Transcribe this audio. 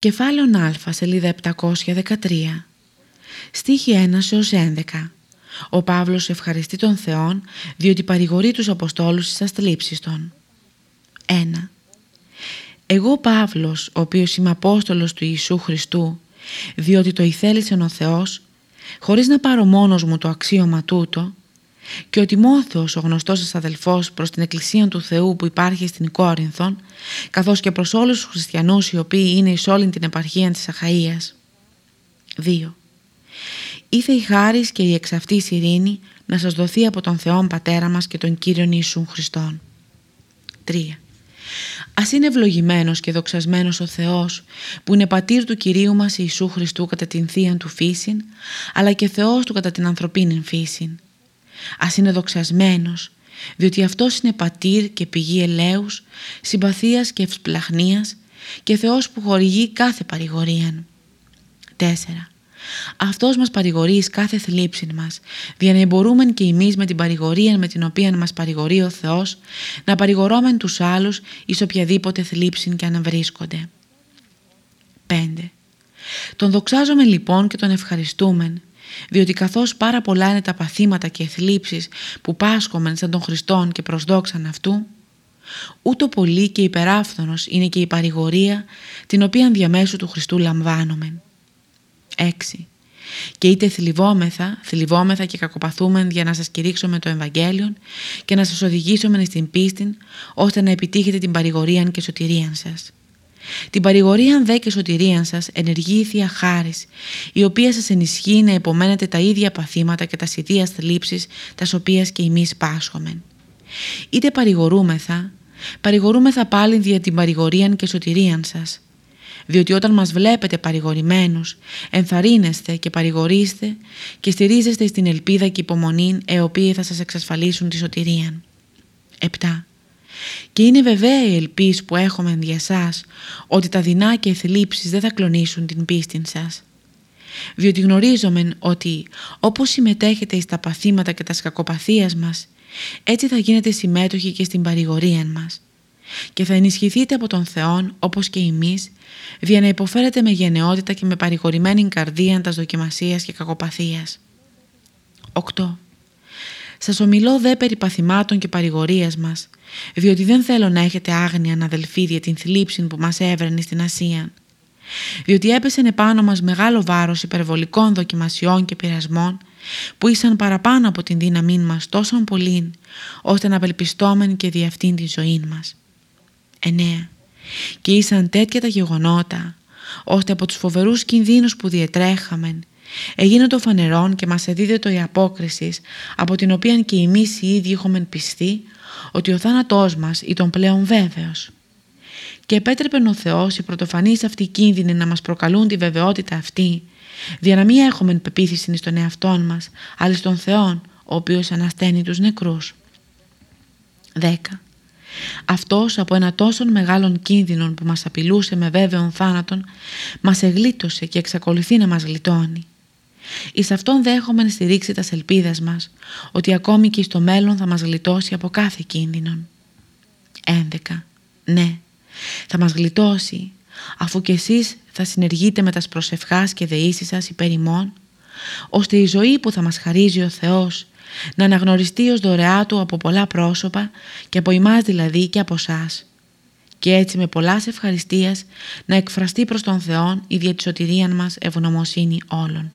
Κεφάλαιο Α, σελίδα 713. Στίχη 1 έως 11. Ο Παύλος ευχαριστεί τον Θεόν διότι παρηγορεί τους Αποστόλους στις αστλήψεις των. 1. Εγώ Παύλος, ο οποίος είμαι Απόστολος του Ιησού Χριστού, διότι το ηθέλησε ο Θεός, χωρίς να πάρω μόνος μου το αξίωμα τούτο, και ο Τιμόθεος, ο γνωστός σας αδελφός προς την Εκκλησία του Θεού που υπάρχει στην Κόρινθον, καθώς και προς όλους τους χριστιανούς οι οποίοι είναι εις όλη την επαρχία της Αχαΐας. 2. Ήθε η χάρις και η εξ αυτής ειρήνη να σας δοθεί από τον Θεόν Πατέρα μας και τον Κύριον Ιησούν Χριστόν. 3. Ας είναι ευλογημένος και δοξασμένος ο Θεός που είναι πατήρ του Κυρίου μας Ιησού Χριστού κατά την θεία του φύσιν αλλά και Θεός του κατά την ανθρωπίνη φύσιν Ας είναι δοξασμένος, διότι Αυτός είναι πατήρ και πηγή ελέους, συμπαθίας και ευσπλαχνίας και Θεός που χορηγεί κάθε παρηγορίαν. 4. Αυτός μας παρηγορεί εις κάθε θλίψη μας, δια να μπορούμε και εμείς με την παρηγορία με την οποία μας παρηγορεί ο Θεός, να παρηγορώμεν τους άλλους εις οποιαδήποτε θλίψη και αν βρίσκονται. 5. Τον δοξάζομαι λοιπόν και τον ευχαριστούμεν, διότι καθώς πάρα πολλά είναι τα παθήματα και θλίψεις που πάσχομεν σαν τον Χριστόν και προσδόξαν αυτού, ούτω πολύ και υπεράφθονος είναι και η παρηγορία την οποία διαμέσου του Χριστού λαμβάνομεν. 6. Και είτε θλιβόμεθα, θλιβόμεθα και κακοπαθούμεν για να σας κηρύξουμε το Ευαγγέλιο και να σας οδηγήσουμε στην πίστη ώστε να επιτύχετε την παρηγορία και σωτηρίαν σας. Την παρηγορία δε και σωτηρίαν σας ενεργεί η Θεία Χάρις, η οποία σας ενισχύει να επομένετε τα ίδια παθήματα και τα ίδια θλίψεις, τας οποίας και εμείς πάσχομεν. Είτε παρηγορούμεθα, παρηγορούμεθα πάλι δια την παρηγορία και σωτηρίαν σας, διότι όταν μας βλέπετε παρηγορημένους, ενθαρρύνεστε και παρηγορείστε και στηρίζεστε στην ελπίδα και υπομονή, οι οποίοι θα σας εξασφαλίσουν τη σωτηρία. 7. Και είναι βεβαία η ελπίς που έχουμε για σας ότι τα δεινά και οι θλίψεις δεν θα κλονίσουν την πίστη σας. Διότι γνωρίζομαι ότι όπως συμμετέχετε στα παθήματα και τα σκακοπαθίας μας, έτσι θα γίνετε συμμέτοχοι και στην παρηγορία μας. Και θα ενισχυθείτε από τον Θεόν όπως και εμείς, δια να υποφέρετε με γενναιότητα και με παρηγορημένη καρδία τα δοκιμασίας και κακοπαθίας. 8. Σας ομιλώ δε περί παθημάτων και παρηγορίας μας, διότι δεν θέλω να έχετε άγνοια αδελφοί για την θλίψη που μας έβρενε στην Ασία. Διότι έπεσε επάνω μας μεγάλο βάρος υπερβολικών δοκιμασιών και πειρασμών που ήσαν παραπάνω από την δύναμή μας τόσο πολύ ώστε να απελπιστόμεν και δι' αυτήν τη ζωή μας. 9. Και ήσαν τέτοια τα γεγονότα ώστε από τους φοβερούς κινδύνους που διετρέχαμεν Έγινε το φανερόν και μας εδίδεται η απόκρισης από την οποία και εμείς οι ίδιοι έχουμε πιστεί ότι ο θάνατός μας ήταν πλέον βέβαιος. Και επέτρεπε ο Θεός οι πρωτοφανείς αυτοί κίνδυνοι να μας προκαλούν τη βεβαιότητα αυτή, για να μην έχουμε πεποίθηση στον εαυτό μας, αλλά στον Θεόν, ο οποίος ανασταίνει τους νεκρούς. 10. Αυτός από ένα τόσο μεγάλον κίνδυνο που μας απειλούσε με βέβαιον θάνατον, μας εγλίτωσε και εξακολουθεί να μας γλιτώνει. Εις αυτόν δέχομαι να στηρίξει τας ελπίδες μας, ότι ακόμη και στο μέλλον θα μας γλιτώσει από κάθε κίνδυνον. 11. Ναι, θα μας γλιτώσει, αφού κι εσείς θα συνεργείτε με τας προσευχάς και δεήσεις σας υπέρ ημών, ώστε η ζωή που θα μας χαρίζει ο Θεός να αναγνωριστεί ως δωρεά Του από πολλά πρόσωπα και από εμάς δηλαδή και από εσάς. και έτσι με πολλάς ευχαριστίας να εκφραστεί προς τον Θεόν η δια της μας ευγνωμοσύνη όλων.